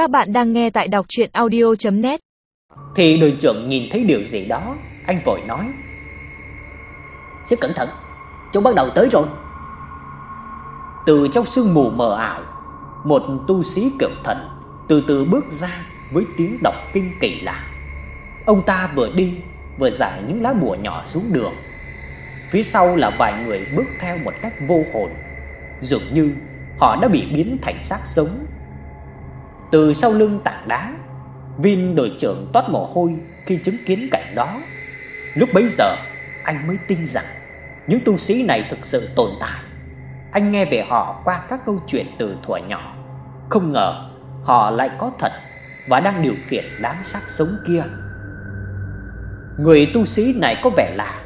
Các bạn đang nghe tại đọc audio net Thì đội trưởng nhìn thấy điều gì đó, anh vội nói: "Xếp cẩn thận, chúng bắt đầu tới rồi." Từ trong sương mù mờ ảo, một tu sĩ kiểu thần từ từ bước ra với tiếng đọc kinh kỳ lạ. Ông ta vừa đi vừa giải những lá bùa nhỏ xuống đường. Phía sau là vài người bước theo một cách vô hồn, dường như họ đã bị biến thành xác sống. Từ sau lưng tảng đá, Vin đội trưởng toát mồ hôi khi chứng kiến cảnh đó. Lúc bấy giờ, anh mới tin rằng những tu sĩ này thực sự tồn tại. Anh nghe về họ qua các câu chuyện từ thuở nhỏ, không ngờ họ lại có thật và đang điều khiển đám xác sống kia. Người tu sĩ này có vẻ lạ,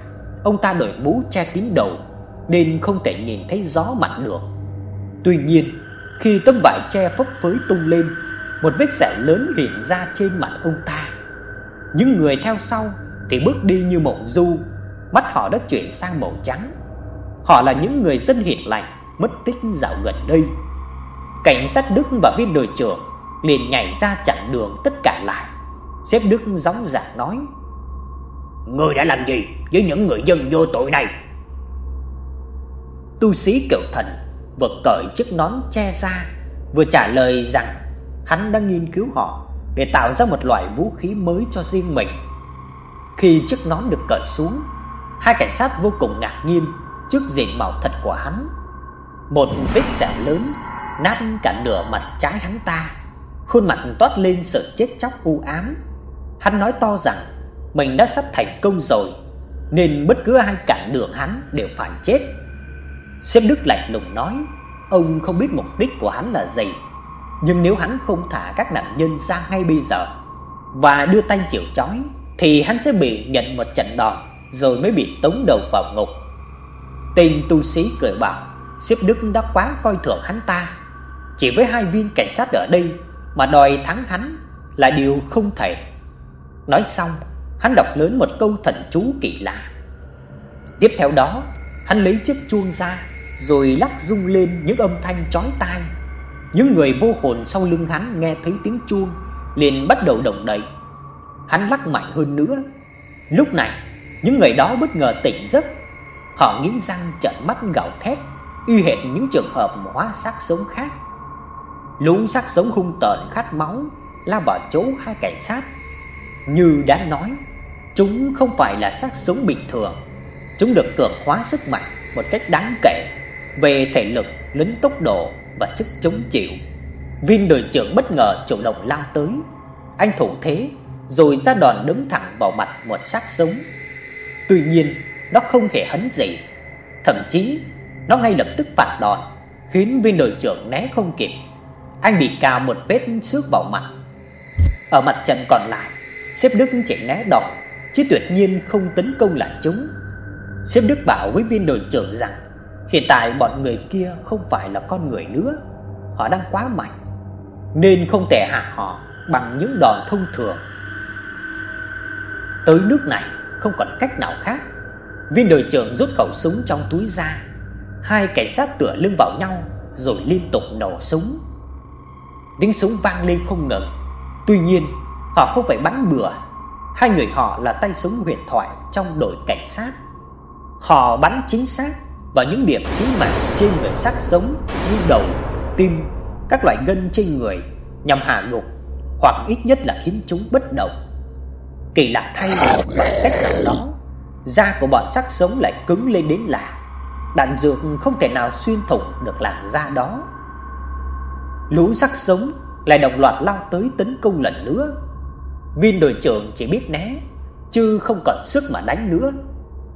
ông ta đội mũ che kín đầu nên không thể nhìn thấy rõ mặt được. Tuy nhiên, khi tấm vải che phấp phới tung lên, một vết sẹo lớn hiện ra trên mặt ông ta. Những người theo sau thì bước đi như mộng du, mắt họ đã chuyển sang màu trắng. Họ là những người dân hiền lành mất tích dạo gần đây. Cảnh sát Đức và viên đội trưởng liền nhảy ra chặn đường tất cả lại. Sếp Đức gióng giạc nói: "Ngươi đã làm gì với những người dân vô tội này?" Tu sĩ Kiều Thần vừa cởi chiếc nón che ra, vừa trả lời rằng hắn đang nghiên cứu họ để tạo ra một loại vũ khí mới cho riêng mình. Khi chiếc nón được cởi xuống, hai cảnh sát vô cùng ngạc nhiên trước diện mạo thật của hắn. Một vết sẹo lớn nát cả nửa mặt trái hắn ta, khuôn mặt toát lên sự chết chóc u ám. Hắn nói to rằng mình đã sắp thành công rồi, nên bất cứ ai cản đường hắn đều phải chết. Sếp Đức lạnh lùng nói, ông không biết mục đích của hắn là gì, nhưng nếu hắn không thả các nạn nhân ra ngay bây giờ và đưa tay chịu trói thì hắn sẽ bị nhận một trận đòn rồi mới bị tống đầu vào ngục. Tên tu sĩ cười bảo, xếp Đức đã quá coi thường hắn ta, chỉ với hai viên cảnh sát ở đây mà đòi thắng hắn là điều không thể. Nói xong, hắn đọc lớn một câu thần chú kỳ lạ. Tiếp theo đó, hắn lấy chiếc chuông ra rồi lắc rung lên những âm thanh chói tai. Những người vô hồn sau lưng hắn nghe thấy tiếng chuông liền bắt đầu động đậy. Hắn lắc mạnh hơn nữa. Lúc này, những người đó bất ngờ tỉnh giấc. Họ nghiến răng trợn mắt gào thét, y hệt những trường hợp hóa xác sống khác. Lũ xác sống hung tợn khát máu lao vào chỗ hai cảnh sát. Như đã nói, chúng không phải là xác sống bình thường. Chúng được cường hóa sức mạnh một cách đáng kể về thể lực, lẫn tốc độ và sức chống chịu. Viên đội trưởng bất ngờ chủ động lao tới. Anh thủ thế rồi ra đòn đấm thẳng vào mặt một xác sống. Tuy nhiên, nó không hề hấn gì, thậm chí nó ngay lập tức phản đòn, khiến viên đội trưởng né không kịp. Anh bị cào một vết xước vào mặt. Ở mặt trận còn lại, sếp Đức chỉ né đòn, chứ tuyệt nhiên không tấn công lại chúng. Sếp Đức bảo với viên đội trưởng rằng hiện tại bọn người kia không phải là con người nữa, họ đang quá mạnh nên không thể hạ họ bằng những đòn thông thường. Tới nước này không còn cách nào khác. Viên đội trưởng rút khẩu súng trong túi ra. Hai cảnh sát tựa lưng vào nhau rồi liên tục nổ súng. Tiếng súng vang lên không ngừng. Tuy nhiên, họ không phải bắn bừa. Hai người họ là tay súng huyền thoại trong đội cảnh sát. Họ bắn chính xác vào những điểm chí mạng trên người xác sống như đầu, tim, các loại gân trên người nhằm hạ gục hoặc ít nhất là khiến chúng bất động. Kỳ lạ thay bằng cách nào đó, da của bọn xác sống lại cứng lên đến lạ. Đạn dược không thể nào xuyên thủng được làn da đó. Lũ xác sống lại đồng loạt lao tới tấn công lần nữa. Viên đội trưởng chỉ biết né, chứ không còn sức mà đánh nữa.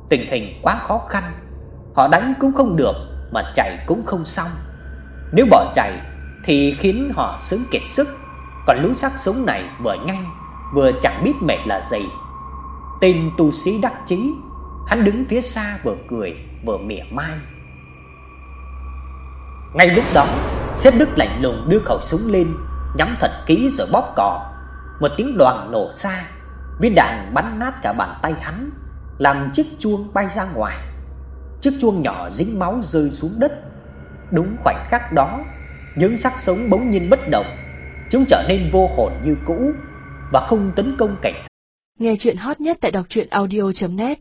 Tình hình quá khó khăn, họ đánh cũng không được mà chạy cũng không xong. Nếu bỏ chạy thì khiến họ sướng kiệt sức, còn lũ xác sống này vừa nhanh vừa chẳng biết mệt là gì. Tên tu sĩ đắc chí, hắn đứng phía xa vừa cười vừa mỉa mai. Ngay lúc đó, sếp Đức lạnh lùng đưa khẩu súng lên, nhắm thật kỹ rồi bóp cò. Một tiếng đoàn nổ xa, viên đạn bắn nát cả bàn tay hắn, làm chiếc chuông bay ra ngoài. Chiếc chuông nhỏ dính máu rơi xuống đất. Đúng khoảnh khắc đó, những xác sống bỗng nhiên bất động, chúng trở nên vô hồn như cũ và không tấn công cảnh sát. Nghe chuyện hot nhất tại đọc audio net